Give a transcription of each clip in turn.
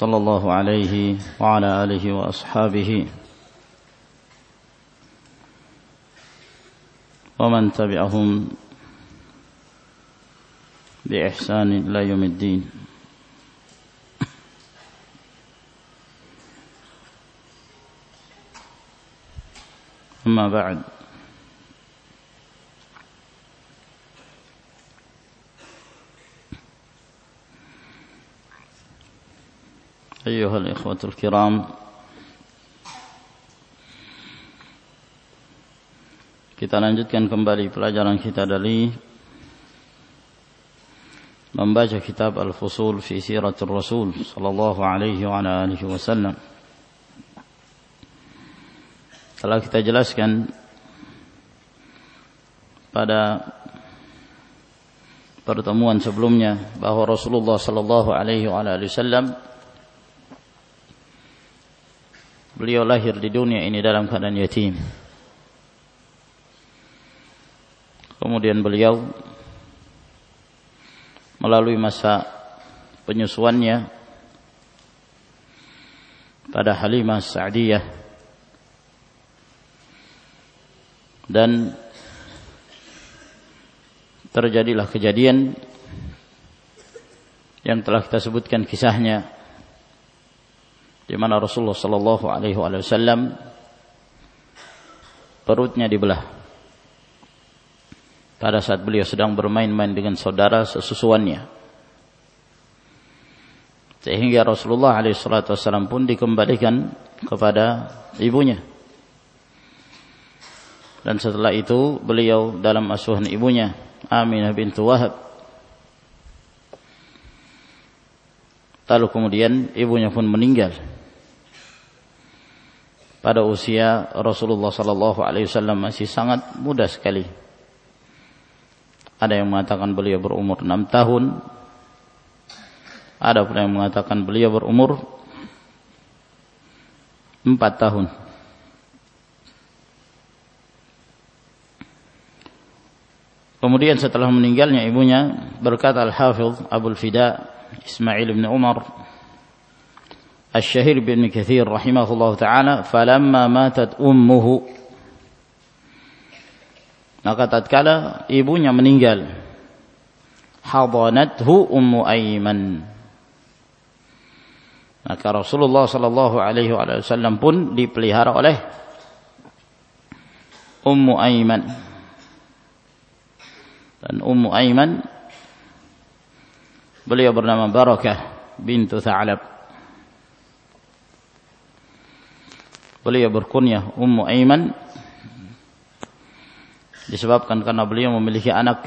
صلى الله عليه وعلى آله وأصحابه. ومن تبعهم بإحسان إلى يوم الدين. أما بعد. أيها الإخوة الكرام Kita lanjutkan kembali pelajaran kita dari membaca kitab Al-Fusul fi Siratul Rasul sallallahu alaihi wa ala alihi wasallam. Telah kita jelaskan pada pertemuan sebelumnya bahwa Rasulullah sallallahu alaihi wa ala alihi wasallam Beliau lahir di dunia ini dalam keadaan yatim. Kemudian beliau melalui masa penyusuannya pada Halimah Sa'diyah dan terjadilah kejadian yang telah kita sebutkan kisahnya di mana Rasulullah sallallahu alaihi wasallam perutnya dibelah. Pada saat beliau sedang bermain-main dengan saudara sesusuannya. Sehingga Rasulullah alaihi wasallam pun dikembalikan kepada ibunya. Dan setelah itu beliau dalam asuhan ibunya Aminah bintu Wahab. Lalu kemudian ibunya pun meninggal pada usia Rasulullah sallallahu alaihi wasallam masih sangat muda sekali. Ada yang mengatakan beliau berumur 6 tahun. Ada pula yang mengatakan beliau berumur 4 tahun. Kemudian setelah meninggalnya ibunya berkata Al-Hafidh Abu Fida Ismail bin Umar الشهير بن كثير رحمه الله تعالى فلما ماتت أمه maka tatkala ibunya meninggal hadanathu ummu aiman maka Rasulullah sallallahu alaihi wasallam pun dipelihara oleh ummu aiman dan ummu aiman beliau bernama Barakah bintu Tha'lab Beliau berkunyah Ummu Aiman. Disebabkan karena beliau memiliki anak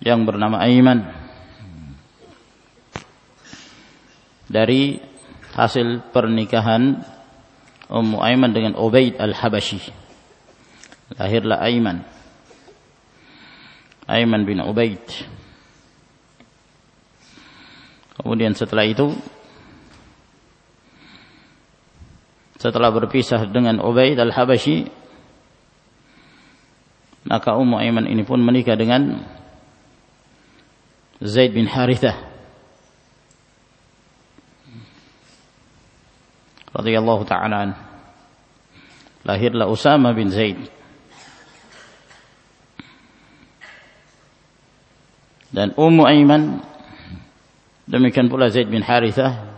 yang bernama Aiman. Dari hasil pernikahan Ummu Aiman dengan Ubaid Al-Habashi. Lahirlah Aiman. Aiman bin Ubaid. Kemudian setelah itu setelah berpisah dengan Ubaid al-Habashi maka Ummu Aiman ini pun menikah dengan Zaid bin Harithah. Radhiyallahu taala lahirlah Usama bin Zaid. Dan Ummu Aiman demikian pula Zaid bin Harithah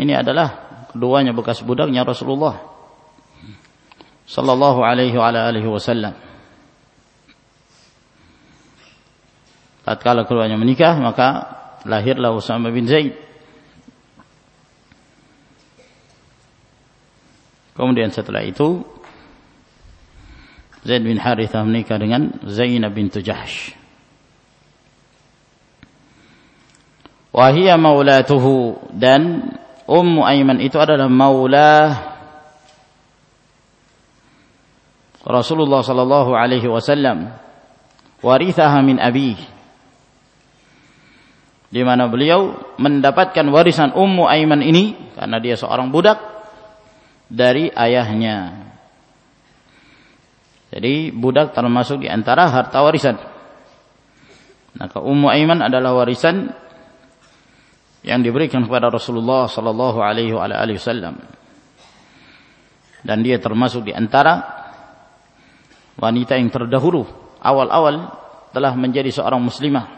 ini adalah keduanya bekas budaknya Rasulullah sallallahu alaihi wa alihi wasallam. Tatkala keduanya menikah maka lahirlah Usama bin Zaid. Kemudian setelah itu Zaid bin Harithah menikah dengan Zainab bintu Jahsh. Wahia maulatuhu dan Ummu Aiman itu adalah maulah Rasulullah sallallahu alaihi wasallam warithaha min abi di mana beliau mendapatkan warisan Ummu Aiman ini karena dia seorang budak dari ayahnya. Jadi budak termasuk di antara harta warisan. Maka Ummu Aiman adalah warisan yang diberikan kepada Rasulullah sallallahu alaihi wasallam. Dan dia termasuk di antara wanita yang terdahulu awal-awal telah menjadi seorang muslimah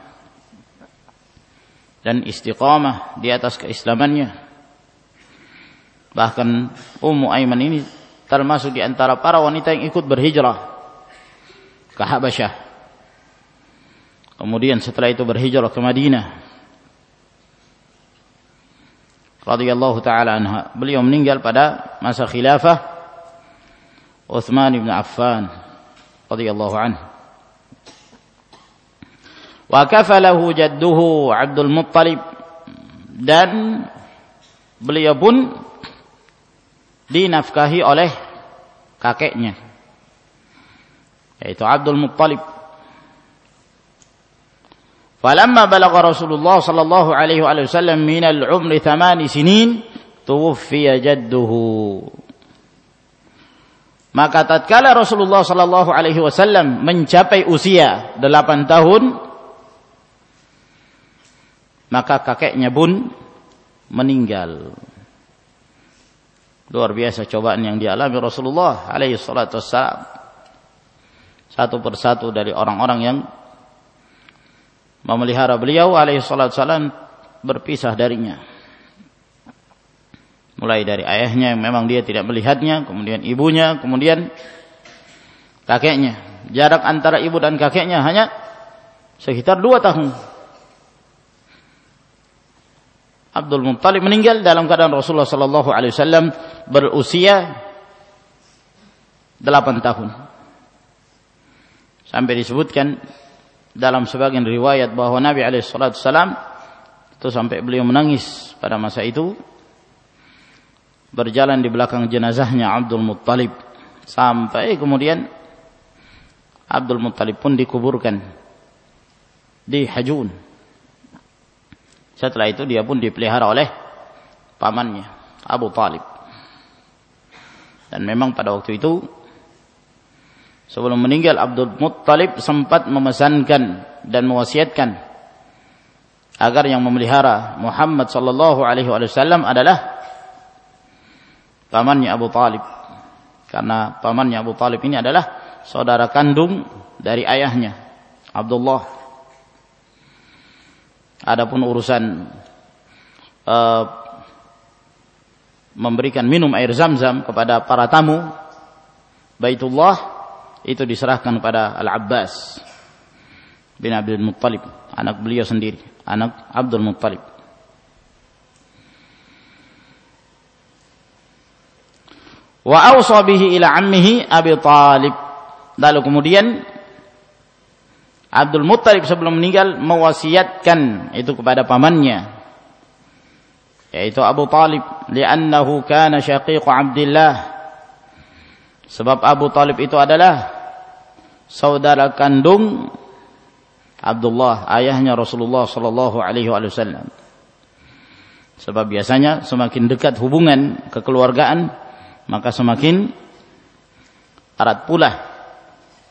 dan istiqamah di atas keislamannya. Bahkan Ummu Aiman ini termasuk di antara para wanita yang ikut berhijrah ke Habasyah. Kemudian setelah itu berhijrah ke Madinah radhiyallahu taala anha. Beliau meninggal pada masa khilafah Uthman bin Affan radhiyallahu anhu. Wa kafalahu jadduhu Abdul Muttalib. Dan beliau pun dinafkahi oleh kakeknya yaitu Abdul Muttalib falamma balagha Rasulullah sallallahu alaihi wasallam min al-umri 8 sinin tuwfiya jadduhu maka tatkala Rasulullah sallallahu alaihi wasallam mencapai usia 8 tahun maka kakeknya pun meninggal. Luar biasa cobaan yang dialami Rasulullah alaihi salatu. Satu persatu dari orang-orang yang memelihara beliau alaihi salatu wassalam berpisah darinya mulai dari ayahnya yang memang dia tidak melihatnya, kemudian ibunya, kemudian kakeknya. Jarak antara ibu dan kakeknya hanya sekitar dua tahun. Abdul Muttalib meninggal dalam keadaan Rasulullah sallallahu alaihi wasallam berusia delapan tahun. Sampai disebutkan dalam sebagian riwayat bahwa Nabi alaihi wasallam itu sampai beliau menangis pada masa itu berjalan di belakang jenazahnya Abdul Muttalib sampai kemudian Abdul Muttalib pun dikuburkan di Hajun. Setelah itu dia pun dipelihara oleh pamannya Abu Talib. Dan memang pada waktu itu sebelum meninggal Abdul Muttalib sempat memesankan dan mewasiatkan agar yang memelihara Muhammad sallallahu alaihi wasallam adalah pamannya Abu Talib. Karena pamannya Abu Talib ini adalah saudara kandung dari ayahnya, Abdullah. Adapun urusan uh, memberikan minum air zam-zam kepada para tamu Baitullah itu diserahkan kepada Al-Abbas bin Abdul Muttalib, anak beliau sendiri, anak Abdul Muttalib. wa awsa bihi ila ammihi Abi Talib. Lalu kemudian Abdul Muttalib sebelum meninggal mewasiatkan itu kepada pamannya yaitu Abu Talib li'annahu kana syaqiqu Abdullah sebab Abu Talib itu adalah saudara kandung Abdullah ayahnya Rasulullah sallallahu alaihi wasallam. Sebab biasanya semakin dekat hubungan kekeluargaan maka semakin erat pula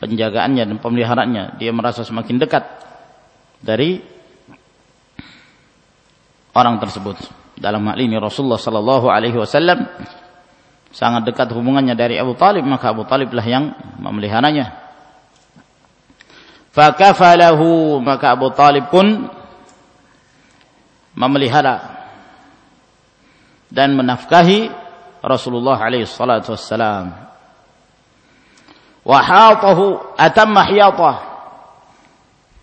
penjagaannya dan pemeliharaannya. Dia merasa semakin dekat dari orang tersebut. Dalam hal ini Rasulullah sallallahu alaihi wasallam sangat dekat hubungannya dari Abu Talib maka Abu Talib lah yang memeliharanya fakafalahu maka Abu Talib pun memelihara dan menafkahi Rasulullah alaihi salatu wassalam. Wa hatahu atamma hiyatah.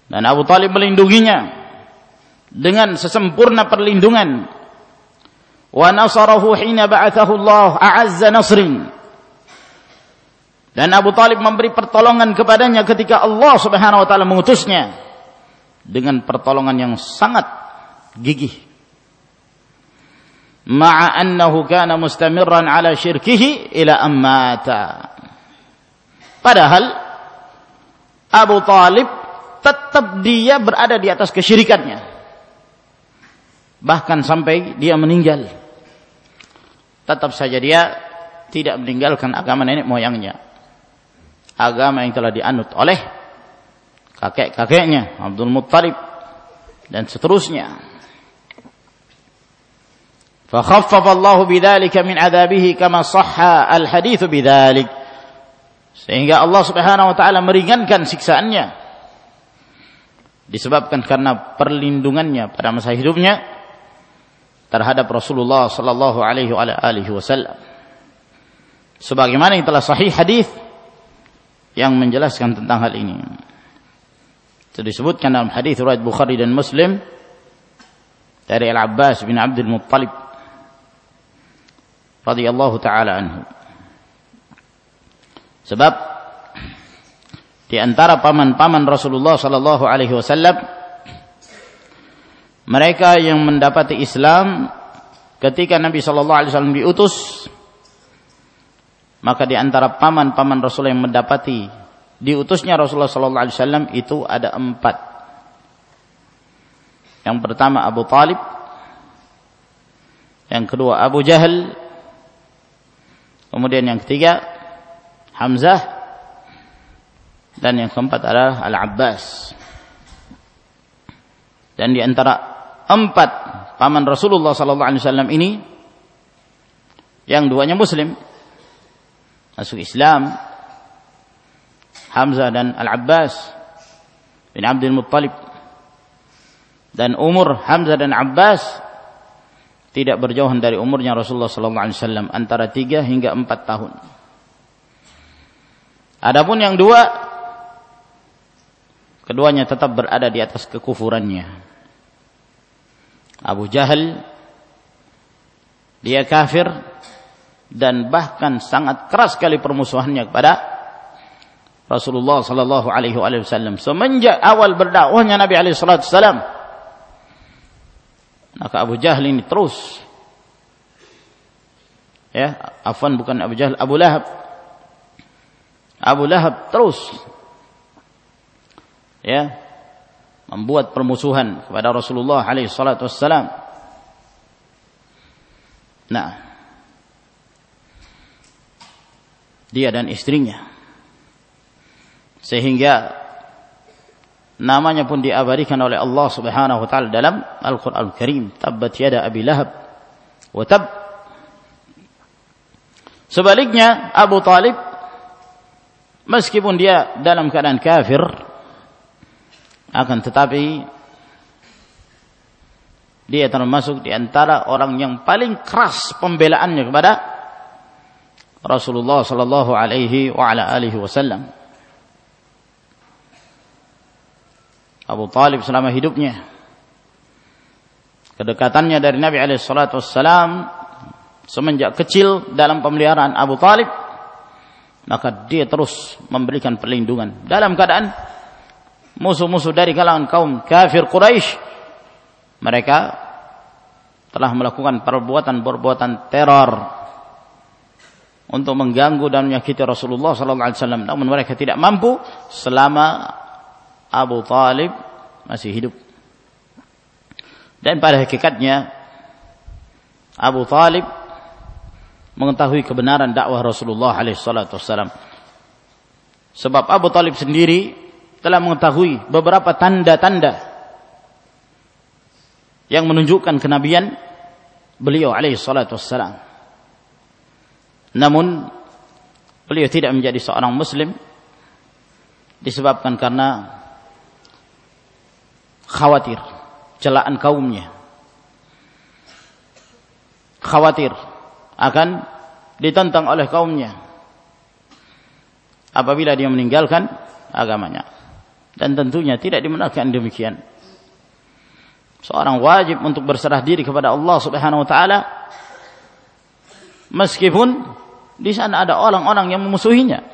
Dan Abu Talib melindunginya dengan sesempurna perlindungan. Wa nasarahu hina ba'athahu Allah a'azza nasrin. Dan Abu Talib memberi pertolongan kepadanya ketika Allah Subhanahu wa taala mengutusnya dengan pertolongan yang sangat gigih. Ma'a annahu kana mustamirran ala syirkihi ila ammata padahal Abu Talib tetap dia berada di atas kesyirikannya. Bahkan sampai dia meninggal. Tetap saja dia tidak meninggalkan agama nenek moyangnya agama yang telah dianut oleh kakek-kakeknya Abdul Muttalib dan seterusnya فخفف الله بذلك من عذابه كما صح الحديث بذلك sehingga Allah Subhanahu wa taala meringankan siksaannya disebabkan karena perlindungannya pada masa hidupnya terhadap Rasulullah sallallahu alaihi wasallam sebagaimana yang telah sahih hadis yang menjelaskan tentang hal ini itu disebutkan dalam hadis riwayat Bukhari dan Muslim dari Al-Abbas bin Abdul Muttalib radhiyallahu taala anhu. Sebab di antara paman-paman Rasulullah sallallahu alaihi wasallam mereka yang mendapati Islam ketika Nabi sallallahu alaihi wasallam diutus maka di antara paman-paman Rasul yang mendapati diutusnya Rasulullah sallallahu alaihi wasallam itu ada empat. Yang pertama Abu Talib, yang kedua Abu Jahal, Kemudian yang ketiga Hamzah dan yang keempat adalah Al-Abbas. Dan di antara empat paman Rasulullah sallallahu alaihi wasallam ini yang duanya muslim masuk Islam Hamzah dan Al-Abbas bin Abdul Muttalib dan umur Hamzah dan Abbas tidak berjauhan dari umurnya Rasulullah sallallahu alaihi wasallam antara 3 hingga 4 tahun. Adapun yang dua keduanya tetap berada di atas kekufurannya. Abu Jahal dia kafir dan bahkan sangat keras sekali permusuhannya kepada Rasulullah sallallahu alaihi wasallam. Semenjak awal berdakwahnya Nabi alaihi salatu wasallam maka Abu Jahal ini terus ya afan bukan Abu Jahal Abu Lahab. Abu Lahab terus ya membuat permusuhan kepada Rasulullah alaihi salatu wassalam nah dia dan istrinya. Sehingga namanya pun diabadikan oleh Allah Subhanahu wa taala dalam Al-Qur'an Karim. Tabbat yada abi lahab wa tab. Sebaliknya Abu Talib meskipun dia dalam keadaan kafir akan tetapi dia termasuk di antara orang yang paling keras pembelaannya kepada Rasulullah sallallahu alaihi wa ala alihi wasallam. Abu Talib selama hidupnya. Kedekatannya dari Nabi alaihissalatu wassalam semenjak kecil dalam pemeliharaan Abu Talib maka dia terus memberikan perlindungan. Dalam keadaan musuh-musuh dari kalangan kaum kafir Quraisy mereka telah melakukan perbuatan-perbuatan teror untuk mengganggu dan menyakiti Rasulullah sallallahu alaihi wasallam namun mereka tidak mampu selama Abu Talib masih hidup. Dan pada hakikatnya Abu Talib mengetahui kebenaran dakwah Rasulullah SAW. Sebab Abu Talib sendiri telah mengetahui beberapa tanda-tanda yang menunjukkan kenabian beliau SAW. Namun beliau tidak menjadi seorang muslim disebabkan karena khawatir celaan kaumnya. Khawatir akan ditentang oleh kaumnya apabila dia meninggalkan agamanya. Dan tentunya tidak dimenangkan demikian. Seorang wajib untuk berserah diri kepada Allah Subhanahu wa taala meskipun di sana ada orang-orang yang memusuhinya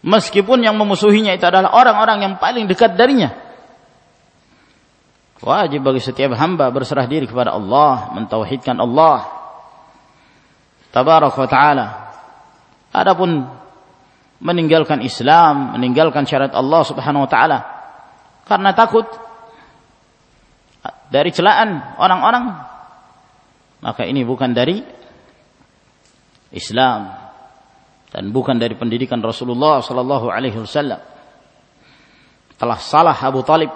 meskipun yang memusuhinya itu adalah orang-orang yang paling dekat darinya Wajib bagi setiap hamba berserah diri kepada Allah, mentauhidkan Allah. Tabaraka wa taala. Adapun meninggalkan Islam, meninggalkan syariat Allah Subhanahu wa taala karena takut dari celaan orang-orang maka ini bukan dari Islam dan bukan dari pendidikan Rasulullah sallallahu alaihi wasallam. Telah salah Abu Talib.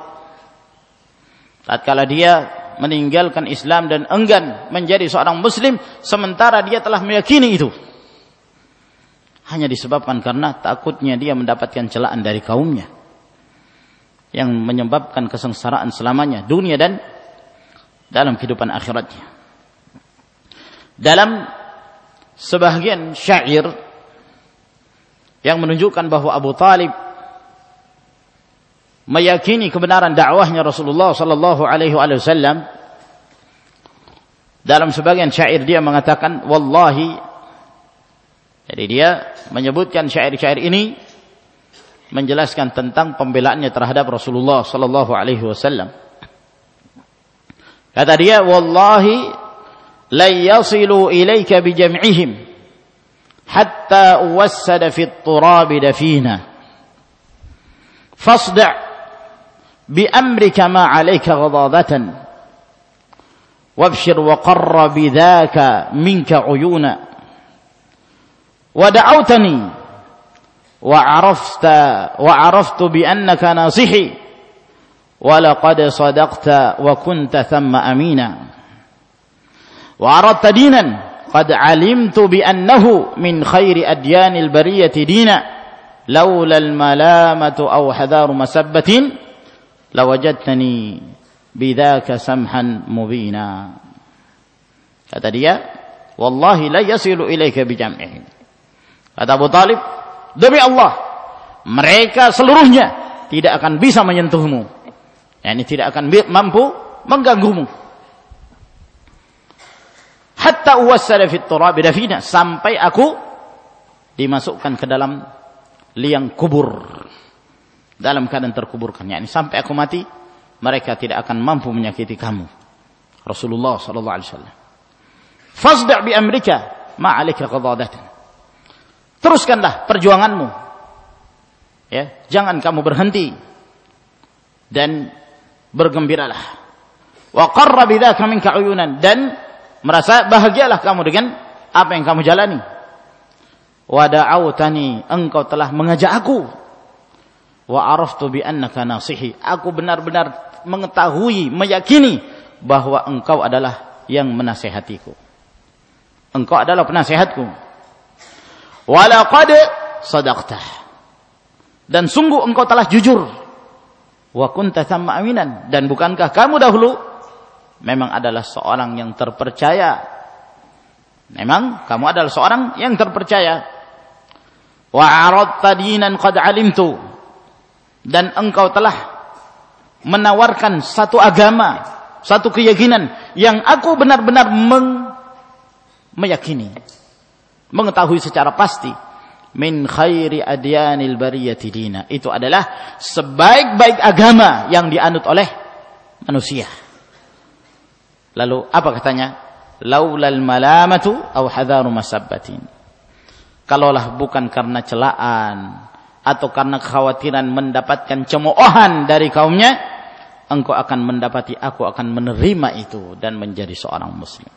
Tatkala dia meninggalkan Islam dan enggan menjadi seorang muslim sementara dia telah meyakini itu. Hanya disebabkan karena takutnya dia mendapatkan celaan dari kaumnya yang menyebabkan kesengsaraan selamanya dunia dan dalam kehidupan akhiratnya. Dalam sebagian syair yang menunjukkan bahwa Abu Talib meyakini kebenaran dakwahnya Rasulullah sallallahu alaihi wasallam dalam sebagian syair dia mengatakan wallahi jadi dia menyebutkan syair-syair ini menjelaskan tentang pembelaannya terhadap Rasulullah sallallahu alaihi wasallam. Kata dia wallahi لن يصلوا إليك بجمعهم حتى أوسد في التراب دفينا. فاصدع بأمرك ما عليك غضاضة. وابشر وقر بذاك منك عيونا. ودعوتني وعرفت وعرفت بأنك ناصحي. ولقد صدقت وكنت ثم أمينا. وأردت دينا قد علمت بأنه bi خير min khairi دينا لولا الملامة أو حذار malamatu لوجدتني بذاك masabbatin مبينا bidzaka samhan mubina. Kata dia wallahi la yasilu ilaika bijam'ihim kata Abu Talib demi Allah mereka seluruhnya tidak akan bisa menyentuhmu. Yakni tidak akan mampu mengganggumu hatta uwassala fit turab dafina sampai aku dimasukkan ke dalam liang kubur dalam keadaan terkuburkan. Yani sampai aku mati, mereka tidak akan mampu menyakiti kamu. Rasulullah sallallahu alaihi wasallam. Fasda' bi amrika ma 'alaika qadadatan. Teruskanlah perjuanganmu. Ya, jangan kamu berhenti dan bergembiralah. Wa qarra bidzaka minka uyunan dan merasa bahagialah kamu dengan apa yang kamu jalani. Wa da'awtani engkau telah mengajak aku. Wa araftu bi annaka nasihi. Aku benar-benar mengetahui meyakini bahwa engkau adalah yang menasehatiku. Engkau adalah penasehatku walaqad sadaqta dan sungguh engkau telah jujur. Wa kunta thamma aminan. Dan bukankah kamu dahulu memang adalah seorang yang terpercaya memang kamu adalah seorang yang terpercaya wa aradta dinan qad alimtu dan engkau telah menawarkan satu agama, satu keyakinan yang aku benar-benar meyakini, mengetahui secara pasti min khairi adyanil bariyati dina. Itu adalah sebaik-baik agama yang dianut oleh manusia. Lalu apa katanya? Laulal malamatu aw hadaru masabbatin. Kalaulah bukan karena celaan, atau karena kekhawatiran mendapatkan cemoohan dari kaumnya, engkau akan mendapati aku akan menerima itu dan menjadi seorang muslim.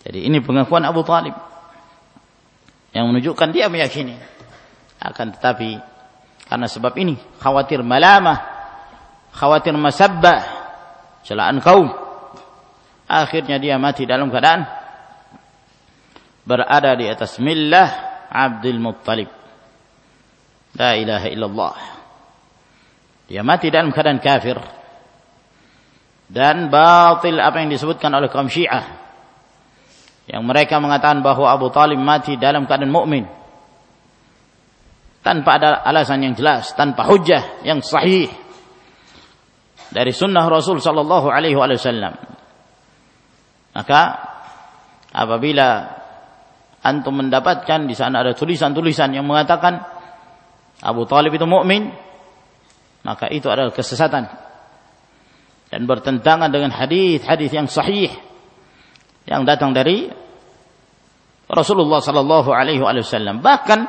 Jadi ini pengakuan Abu Talib yang menunjukkan dia meyakini. Akan tetapi karena sebab ini khawatir malamah, khawatir masabbah, celaan kaum. Akhirnya dia mati dalam keadaan berada di atas millah Abdul Muttalib. La ilaha illallah. Dia mati dalam keadaan kafir. Dan batil apa yang disebutkan oleh kaum syiah. Yang mereka mengatakan bahwa Abu Talib mati dalam keadaan mukmin Tanpa ada alasan yang jelas. Tanpa hujah yang sahih. Dari sunnah Rasul sallallahu alaihi wasallam. Maka apabila antum mendapatkan di sana ada tulisan-tulisan yang mengatakan Abu Talib itu mukmin, maka itu adalah kesesatan. dan bertentangan dengan hadis-hadis yang sahih yang datang dari Rasulullah sallallahu alaihi wasallam. Bahkan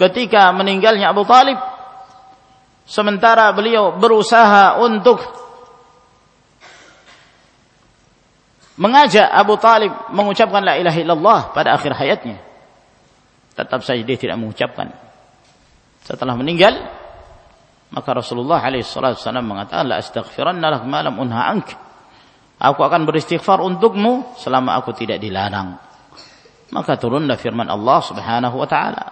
ketika meninggalnya Abu Talib sementara beliau berusaha untuk mengajak Abu Talib mengucapkan la ilaha illallah pada akhir hayatnya. Tetap saja dia tidak mengucapkan. Setelah meninggal, maka Rasulullah alaihissalam mengatakan la astaghfiranna lak malam unha ank. Aku akan beristighfar untukmu selama aku tidak dilarang. Maka turunlah firman Allah Subhanahu wa taala.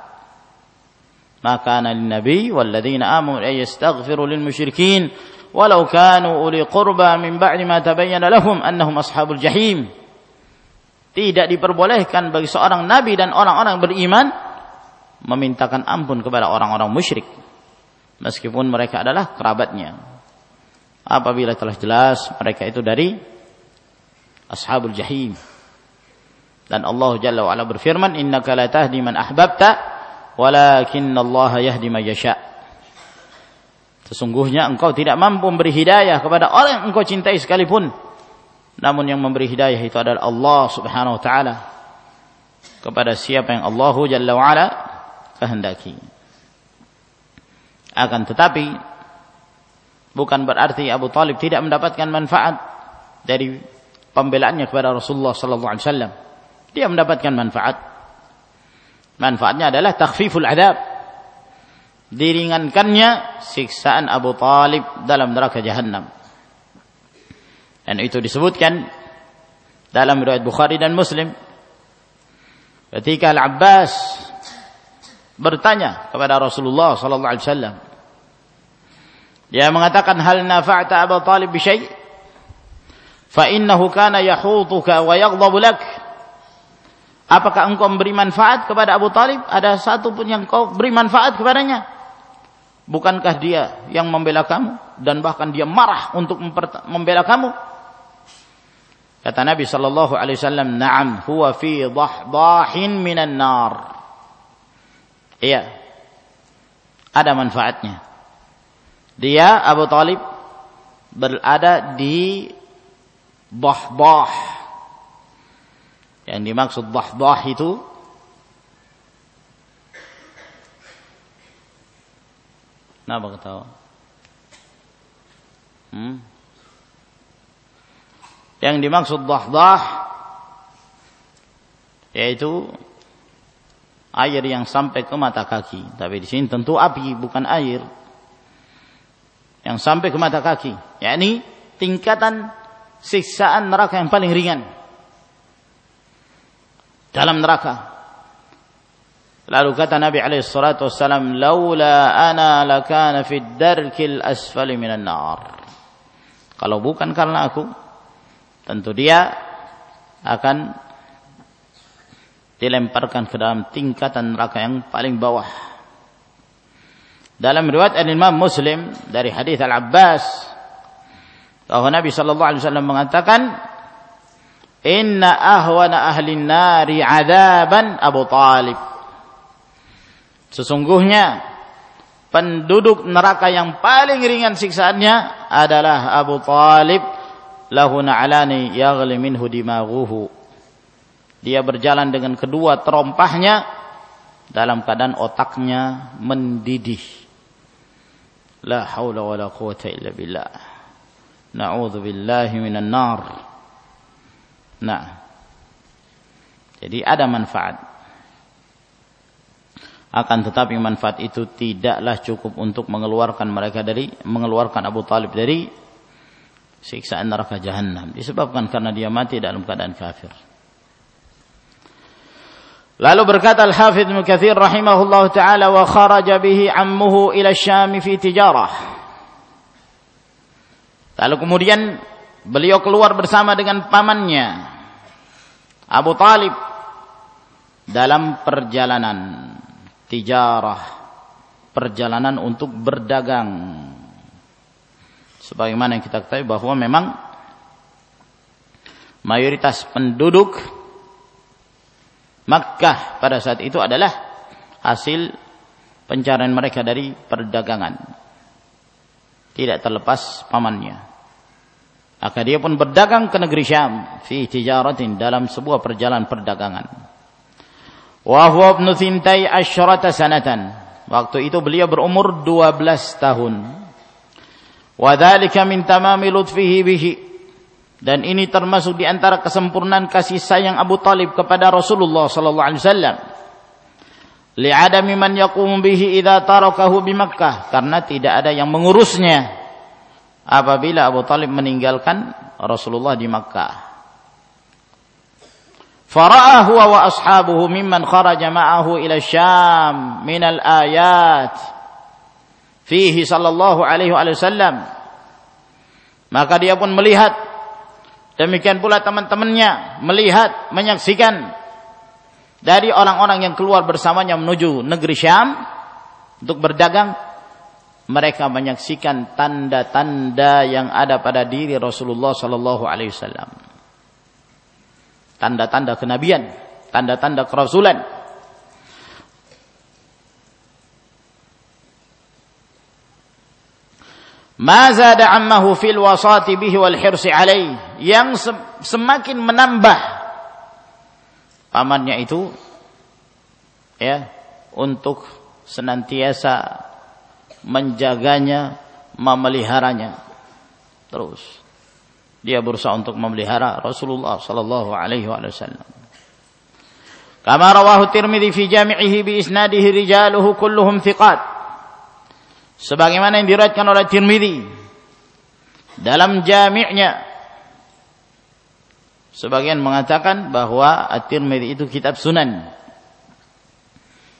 Maka kana lin-nabi wal ladzina amanu ay yastaghfiru lil musyrikin walau kanu uli qurba min ba'di ma tabayyana lahum annahum ashabul jahim. Tidak diperbolehkan bagi seorang nabi dan orang-orang beriman memintakan ampun kepada orang-orang musyrik. Meskipun mereka adalah kerabatnya. Apabila telah jelas mereka itu dari ashabul jahim. Dan Allah Jalla wa ala berfirman innaka la tahdi man ahbabta walakinna Allah yahdi man yasha' Sesungguhnya engkau tidak mampu memberi hidayah kepada orang yang engkau cintai sekalipun. Namun yang memberi hidayah itu adalah Allah Subhanahu wa taala kepada siapa yang Allah Jalla wa ala kehendaki. Akan tetapi bukan berarti Abu Talib tidak mendapatkan manfaat dari pembelaannya kepada Rasulullah sallallahu alaihi wasallam. Dia mendapatkan manfaat Manfaatnya adalah takhfiful adab. Diringankannya siksaan Abu Talib dalam neraka jahanam. Dan itu disebutkan dalam riwayat Bukhari dan Muslim. Ketika Al-Abbas bertanya kepada Rasulullah sallallahu alaihi wasallam. Dia mengatakan hal nafa'ta Abu Talib bi syai'? Fa innahu kana yahutuka wa yaghdabu lak. Apakah engkau memberi manfaat kepada Abu Talib? Ada satu pun yang kau beri manfaat kepadanya? Bukankah dia yang membela kamu? Dan bahkan dia marah untuk membela kamu? Kata Nabi sallallahu alaihi wasallam, "Na'am, huwa fi dahdahin minan nar." Iya. Ada manfaatnya. Dia Abu Talib berada di dahdah yang dimaksud dahdah itu Kenapa ketawa? Hmm? Yang dimaksud dahdah yaitu air yang sampai ke mata kaki. Tapi di sini tentu api bukan air. Yang sampai ke mata kaki, yakni tingkatan siksaan neraka yang paling ringan dalam neraka. Lalu kata Nabi alaihi salatu wassalam, "Laula ana lakana fid darkil asfali minan nar." Kalau bukan karena aku, tentu dia akan dilemparkan ke dalam tingkatan neraka yang paling bawah. Dalam riwayat Imam Muslim dari hadis Al-Abbas bahwa Nabi sallallahu alaihi wasallam mengatakan Inna ahwana ahli nari adaban Abu Talib. Sesungguhnya penduduk neraka yang paling ringan siksaannya adalah Abu Talib lahu na'alani yaghli minhu dimaghuhu. Dia berjalan dengan kedua terompahnya dalam keadaan otaknya mendidih. La haula wala quwata illa billah. Na'udzu billahi minan nar. Nah. Jadi ada manfaat. Akan tetapi manfaat itu tidaklah cukup untuk mengeluarkan mereka dari mengeluarkan Abu Talib dari siksaan neraka jahanam disebabkan karena dia mati dalam keadaan kafir. Lalu berkata Al-Hafidh Ibnu Katsir rahimahullah taala wa kharaja bihi ammuhu ila Syam fi tijarah. Lalu kemudian beliau keluar bersama dengan pamannya Abu Talib dalam perjalanan tijarah perjalanan untuk berdagang. Sebagaimana yang kita ketahui bahwa memang mayoritas penduduk Makkah pada saat itu adalah hasil pencarian mereka dari perdagangan. Tidak terlepas pamannya maka dia pun berdagang ke negeri Syam fi tijaratin dalam sebuah perjalanan perdagangan. Wa huwa ibnu thintai asyrata sanatan. Waktu itu beliau berumur 12 tahun. Wa dzalika min tamami lutfihi bihi. Dan ini termasuk di antara kesempurnaan kasih sayang Abu Talib kepada Rasulullah sallallahu alaihi wasallam. Li'adami man yaqumu bihi idza tarakahu bi Makkah. Karena tidak ada yang mengurusnya apabila Abu Talib meninggalkan Rasulullah di Makkah. Fara'a wa ashabuhu mimman kharaja ma'ahu ila Syam min ayat fihi sallallahu alaihi wasallam. Maka dia pun melihat demikian pula teman-temannya melihat menyaksikan dari orang-orang yang keluar bersamanya menuju negeri Syam untuk berdagang mereka menyaksikan tanda-tanda yang ada pada diri Rasulullah sallallahu alaihi wasallam. Tanda-tanda kenabian tanda-tanda kerasulan. Ma ammahu fil wasati bihi wal hirsi alaih yang semakin menambah pamannya itu ya untuk senantiasa menjaganya, memeliharanya. Terus dia berusaha untuk memelihara Rasulullah sallallahu alaihi wasallam. Kama rawahu Tirmidzi fi jami'ihi bi isnadihi rijaluhu kulluhum thiqat. Sebagaimana yang diriwayatkan oleh Tirmidzi dalam jami'nya Sebagian mengatakan bahwa At-Tirmidzi itu kitab sunan.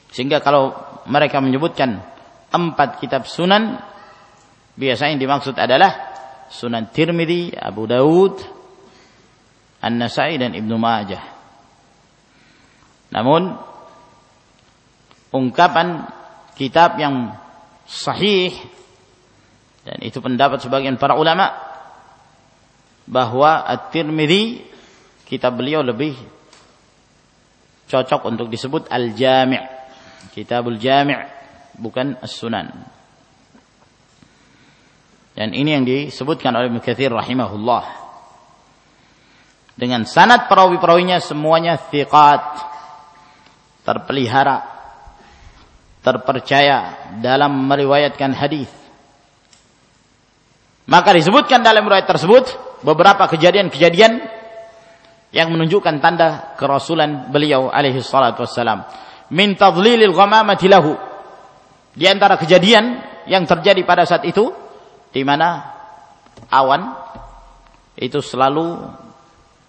Sehingga kalau mereka menyebutkan empat kitab sunan, biasanya yang dimaksud adalah Sunan Tirmidzi, Abu Daud, An-Nasai dan Ibnu Majah. Namun ungkapan kitab yang sahih dan itu pendapat sebagian para ulama bahwa At-Tirmidzi kitab beliau lebih cocok untuk disebut Al-Jami' Kitabul Jami' bukan As-Sunan. Dan ini yang disebutkan oleh Ibnu rahimahullah. Dengan sanad perawi-perawinya semuanya thiqat terpelihara terpercaya dalam meriwayatkan hadis. Maka disebutkan dalam riwayat tersebut beberapa kejadian-kejadian yang menunjukkan tanda kerasulan beliau alaihi salatu wassalam. Min tadlilil ghamamati lahu di antara kejadian yang terjadi pada saat itu di mana awan itu selalu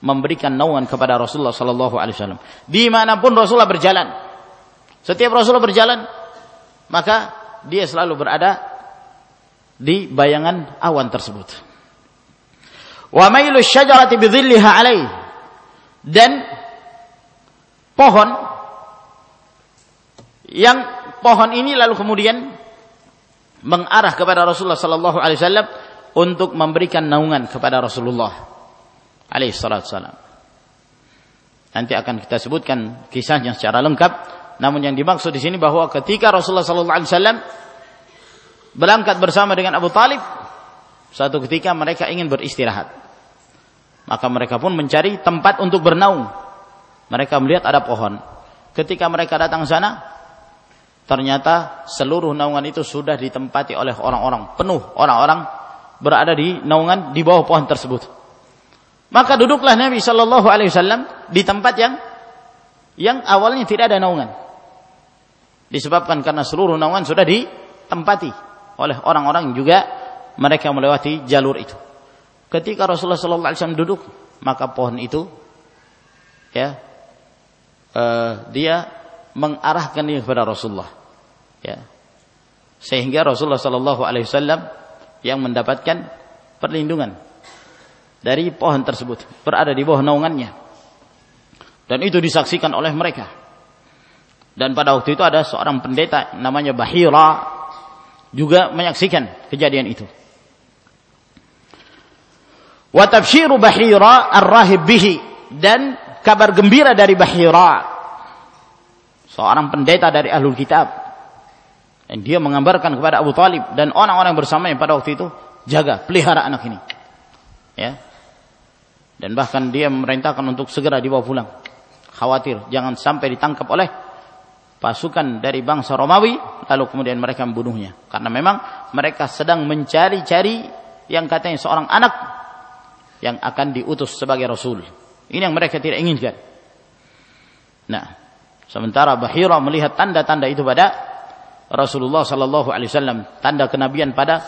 memberikan naungan kepada Rasulullah sallallahu alaihi wasallam. Di mana pun Rasulullah berjalan setiap Rasulullah berjalan maka dia selalu berada di bayangan awan tersebut. Wa mailu syajarati bidhilliha alaihi. Dan pohon yang pohon ini lalu kemudian mengarah kepada Rasulullah sallallahu alaihi wasallam untuk memberikan naungan kepada Rasulullah alaihi wasallam. Nanti akan kita sebutkan kisahnya secara lengkap. Namun yang dimaksud di sini bahwa ketika Rasulullah sallallahu alaihi wasallam berangkat bersama dengan Abu Talib, suatu ketika mereka ingin beristirahat. Maka mereka pun mencari tempat untuk bernaung. Mereka melihat ada pohon. Ketika mereka datang sana, ternyata seluruh naungan itu sudah ditempati oleh orang-orang. Penuh orang-orang berada di naungan di bawah pohon tersebut. Maka duduklah Nabi Shallallahu Alaihi Wasallam di tempat yang yang awalnya tidak ada naungan. Disebabkan karena seluruh naungan sudah ditempati oleh orang-orang juga mereka melewati jalur itu. Ketika Rasulullah sallallahu alaihi wasallam duduk, maka pohon itu ya uh, dia mengarahkan kepada Rasulullah. Ya. Sehingga Rasulullah sallallahu alaihi wasallam yang mendapatkan perlindungan dari pohon tersebut, berada di bawah naungannya. Dan itu disaksikan oleh mereka. Dan pada waktu itu ada seorang pendeta namanya Bahira juga menyaksikan kejadian itu wa Bahira ar-rahib bihi dan kabar gembira dari Bahira seorang pendeta dari ahlul kitab dan dia mengabarkan kepada Abu Talib dan orang-orang bersamanya pada waktu itu jaga pelihara anak ini Ya. Dan bahkan dia memerintahkan untuk segera dibawa pulang. Khawatir jangan sampai ditangkap oleh pasukan dari bangsa Romawi lalu kemudian mereka membunuhnya. Karena memang mereka sedang mencari-cari yang katanya seorang anak yang akan diutus sebagai rasul. Ini yang mereka tidak inginkan. Nah, sementara Bahira melihat tanda-tanda itu pada Rasulullah sallallahu alaihi wasallam, tanda kenabian pada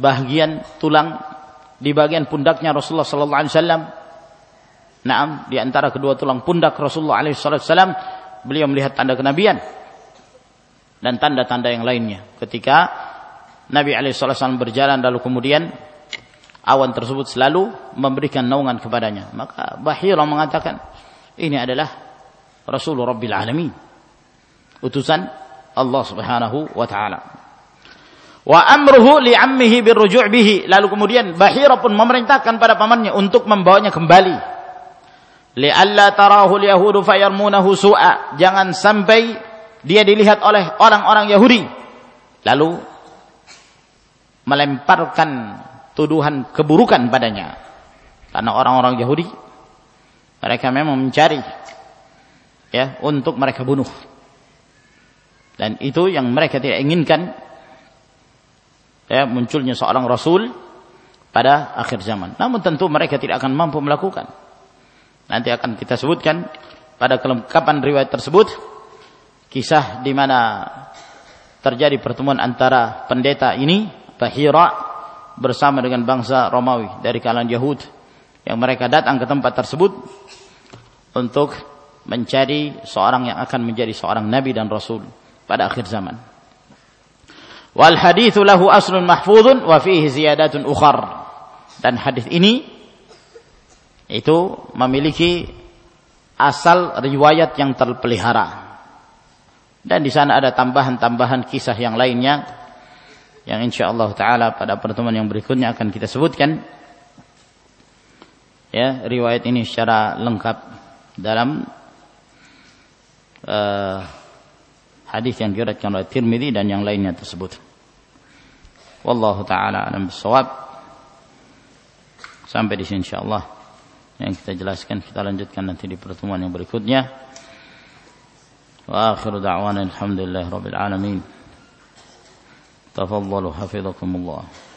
bagian tulang di bagian pundaknya Rasulullah sallallahu alaihi wasallam. Naam, di antara kedua tulang pundak Rasulullah alaihi wasallam, beliau melihat tanda kenabian dan tanda-tanda yang lainnya. Ketika Nabi alaihi wasallam berjalan lalu kemudian awan tersebut selalu memberikan naungan kepadanya. Maka Bahira mengatakan, ini adalah Rasul Rabbil Alamin. Utusan Allah Subhanahu wa taala. Wa amruhu li ammihi birruju' bihi. Lalu kemudian Bahira pun memerintahkan pada pamannya untuk membawanya kembali. Li'alla tarahu al-yahudu fayarmunahu su'a. Jangan sampai dia dilihat oleh orang-orang Yahudi. Lalu melemparkan tuduhan keburukan padanya. Karena orang-orang Yahudi mereka memang mencari ya untuk mereka bunuh. Dan itu yang mereka tidak inginkan ya munculnya seorang rasul pada akhir zaman. Namun tentu mereka tidak akan mampu melakukan. Nanti akan kita sebutkan pada kelengkapan riwayat tersebut kisah di mana terjadi pertemuan antara pendeta ini Bahira bersama dengan bangsa Romawi dari kalangan Yahud yang mereka datang ke tempat tersebut untuk mencari seorang yang akan menjadi seorang nabi dan rasul pada akhir zaman. Wal hadithu lahu aslun mahfudun wa fihi ziyadatun ukhar. Dan hadis ini itu memiliki asal riwayat yang terpelihara. Dan di sana ada tambahan-tambahan kisah yang lainnya yang insyaallah taala pada pertemuan yang berikutnya akan kita sebutkan. Ya, riwayat ini secara lengkap dalam uh, hadis yang diriwayatkan oleh Tirmidzi dan yang lainnya tersebut. Wallahu taala alam bisawab. Sampai di sini insyaallah yang kita jelaskan kita lanjutkan nanti di pertemuan yang berikutnya. Wa akhiru da'wana alhamdulillah rabbil alamin. Tafadhalu hafizakumullah.